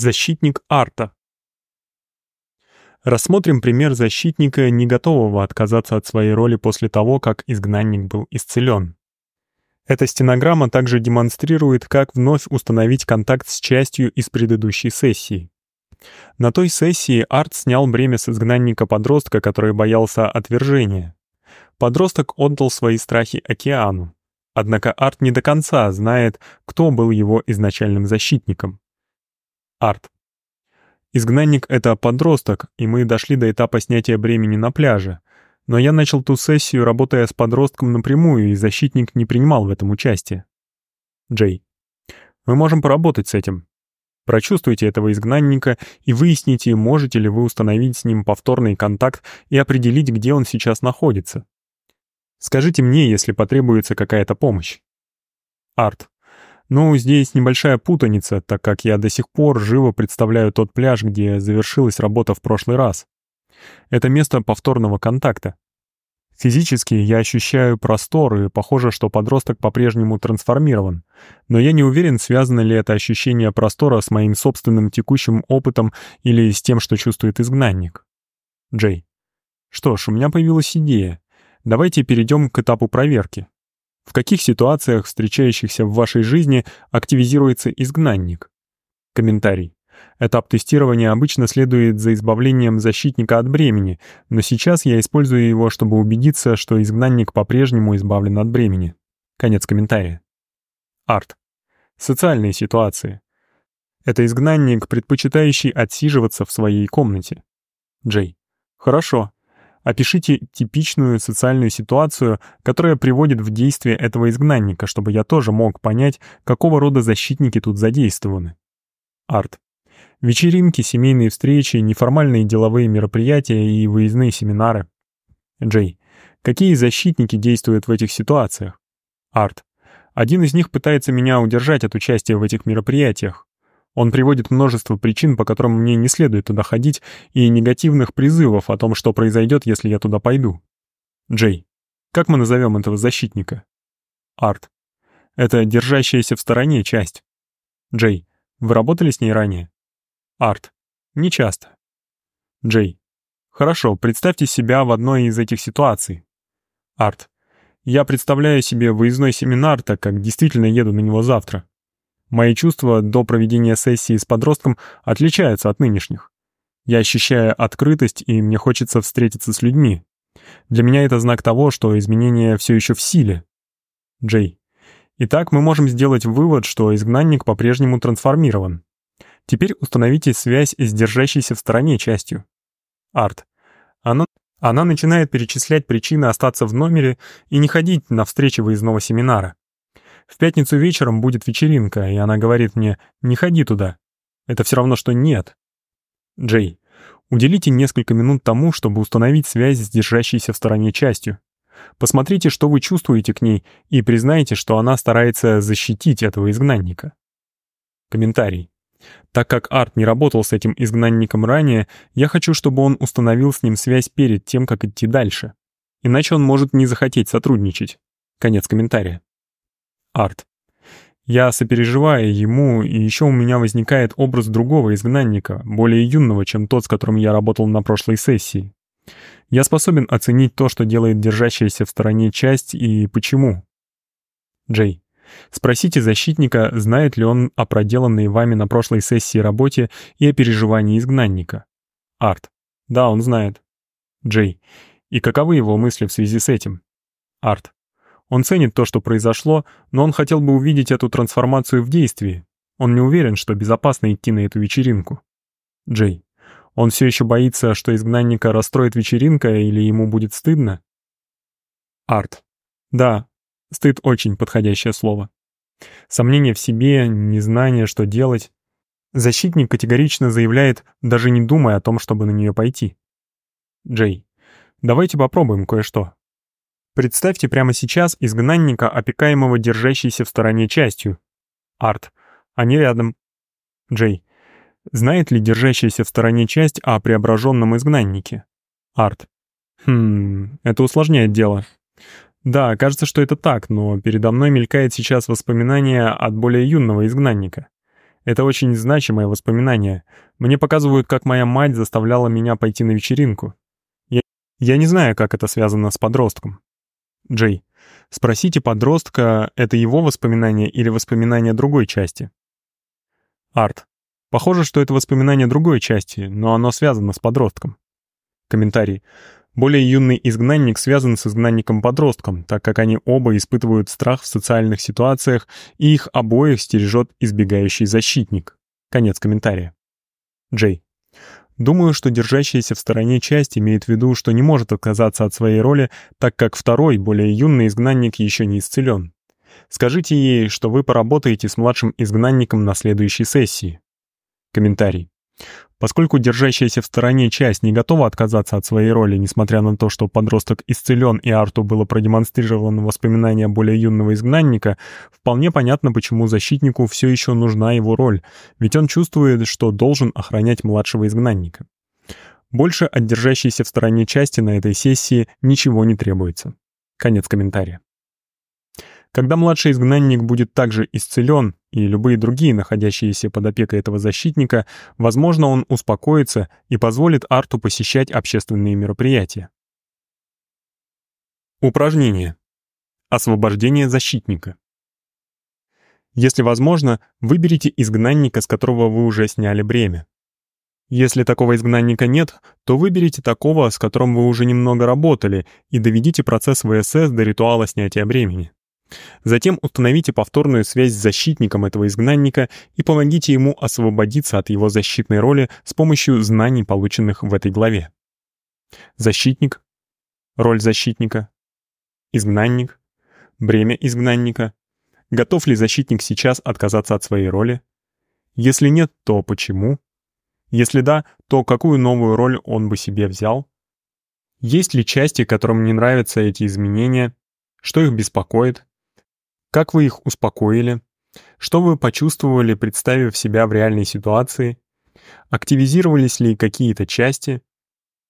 Защитник арта. Рассмотрим пример защитника, не готового отказаться от своей роли после того, как изгнанник был исцелен. Эта стенограмма также демонстрирует, как вновь установить контакт с частью из предыдущей сессии. На той сессии Арт снял бремя с изгнанника-подростка, который боялся отвержения. Подросток отдал свои страхи океану. Однако Арт не до конца знает, кто был его изначальным защитником. Арт. Изгнанник — это подросток, и мы дошли до этапа снятия бремени на пляже. Но я начал ту сессию, работая с подростком напрямую, и защитник не принимал в этом участие. Джей. Мы можем поработать с этим. Прочувствуйте этого изгнанника и выясните, можете ли вы установить с ним повторный контакт и определить, где он сейчас находится. Скажите мне, если потребуется какая-то помощь. Арт. Ну, здесь небольшая путаница, так как я до сих пор живо представляю тот пляж, где завершилась работа в прошлый раз. Это место повторного контакта. Физически я ощущаю простор, и похоже, что подросток по-прежнему трансформирован. Но я не уверен, связано ли это ощущение простора с моим собственным текущим опытом или с тем, что чувствует изгнанник. Джей. Что ж, у меня появилась идея. Давайте перейдем к этапу проверки. В каких ситуациях, встречающихся в вашей жизни, активизируется изгнанник? Комментарий. Этап тестирования обычно следует за избавлением защитника от бремени, но сейчас я использую его, чтобы убедиться, что изгнанник по-прежнему избавлен от бремени. Конец комментария. Арт. Социальные ситуации. Это изгнанник, предпочитающий отсиживаться в своей комнате. Джей. Хорошо. Опишите типичную социальную ситуацию, которая приводит в действие этого изгнанника, чтобы я тоже мог понять, какого рода защитники тут задействованы. Арт. Вечеринки, семейные встречи, неформальные деловые мероприятия и выездные семинары. Джей. Какие защитники действуют в этих ситуациях? Арт. Один из них пытается меня удержать от участия в этих мероприятиях. Он приводит множество причин, по которым мне не следует туда ходить, и негативных призывов о том, что произойдет, если я туда пойду. Джей. Как мы назовем этого защитника? Арт. Это держащаяся в стороне часть. Джей. Вы работали с ней ранее? Арт. Не часто. Джей. Хорошо, представьте себя в одной из этих ситуаций. Арт. Я представляю себе выездной семинар, так как действительно еду на него завтра. Мои чувства до проведения сессии с подростком отличаются от нынешних. Я ощущаю открытость, и мне хочется встретиться с людьми. Для меня это знак того, что изменения все еще в силе. Джей. Итак, мы можем сделать вывод, что изгнанник по-прежнему трансформирован. Теперь установите связь с держащейся в стороне частью. Арт. Она, она начинает перечислять причины остаться в номере и не ходить на встречи выездного семинара. В пятницу вечером будет вечеринка, и она говорит мне «не ходи туда». Это все равно, что нет. Джей, уделите несколько минут тому, чтобы установить связь с держащейся в стороне частью. Посмотрите, что вы чувствуете к ней, и признайте, что она старается защитить этого изгнанника. Комментарий. Так как Арт не работал с этим изгнанником ранее, я хочу, чтобы он установил с ним связь перед тем, как идти дальше. Иначе он может не захотеть сотрудничать. Конец комментария. Арт. Я сопереживаю ему, и еще у меня возникает образ другого изгнанника, более юного, чем тот, с которым я работал на прошлой сессии. Я способен оценить то, что делает держащаяся в стороне часть и почему. Джей. Спросите защитника, знает ли он о проделанной вами на прошлой сессии работе и о переживании изгнанника. Арт. Да, он знает. Джей. И каковы его мысли в связи с этим? Арт. Он ценит то, что произошло, но он хотел бы увидеть эту трансформацию в действии. Он не уверен, что безопасно идти на эту вечеринку. Джей. Он все еще боится, что изгнанника расстроит вечеринка или ему будет стыдно? Арт. Да, стыд очень подходящее слово. Сомнение в себе, незнание, что делать. Защитник категорично заявляет, даже не думая о том, чтобы на нее пойти. Джей. Давайте попробуем кое-что. Представьте прямо сейчас изгнанника, опекаемого держащейся в стороне частью. Арт. Они рядом. Джей. Знает ли держащаяся в стороне часть о преображенном изгнаннике? Арт. Хм, это усложняет дело. Да, кажется, что это так, но передо мной мелькает сейчас воспоминание от более юного изгнанника. Это очень значимое воспоминание. Мне показывают, как моя мать заставляла меня пойти на вечеринку. Я, я не знаю, как это связано с подростком. Джей. Спросите подростка, это его воспоминание или воспоминание другой части. Арт. Похоже, что это воспоминание другой части, но оно связано с подростком. Комментарий. Более юный изгнанник связан с изгнанником-подростком, так как они оба испытывают страх в социальных ситуациях, и их обоих стережет избегающий защитник. Конец комментария. Джей. Думаю, что держащаяся в стороне часть имеет в виду, что не может отказаться от своей роли, так как второй, более юный изгнанник еще не исцелен. Скажите ей, что вы поработаете с младшим изгнанником на следующей сессии. Комментарий. Поскольку держащаяся в стороне часть не готова отказаться от своей роли, несмотря на то, что подросток исцелен и Арту было продемонстрировано воспоминание более юного изгнанника, вполне понятно, почему защитнику все еще нужна его роль, ведь он чувствует, что должен охранять младшего изгнанника. Больше от держащейся в стороне части на этой сессии ничего не требуется. Конец комментария. Когда младший изгнанник будет также исцелен, и любые другие, находящиеся под опекой этого защитника, возможно, он успокоится и позволит Арту посещать общественные мероприятия. Упражнение. Освобождение защитника. Если возможно, выберите изгнанника, с которого вы уже сняли бремя. Если такого изгнанника нет, то выберите такого, с которым вы уже немного работали, и доведите процесс ВСС до ритуала снятия бремени. Затем установите повторную связь с защитником этого изгнанника и помогите ему освободиться от его защитной роли с помощью знаний, полученных в этой главе. Защитник, роль защитника, изгнанник, бремя изгнанника. Готов ли защитник сейчас отказаться от своей роли? Если нет, то почему? Если да, то какую новую роль он бы себе взял? Есть ли части, которым не нравятся эти изменения? Что их беспокоит? Как вы их успокоили? Что вы почувствовали, представив себя в реальной ситуации? Активизировались ли какие-то части?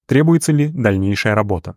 Требуется ли дальнейшая работа?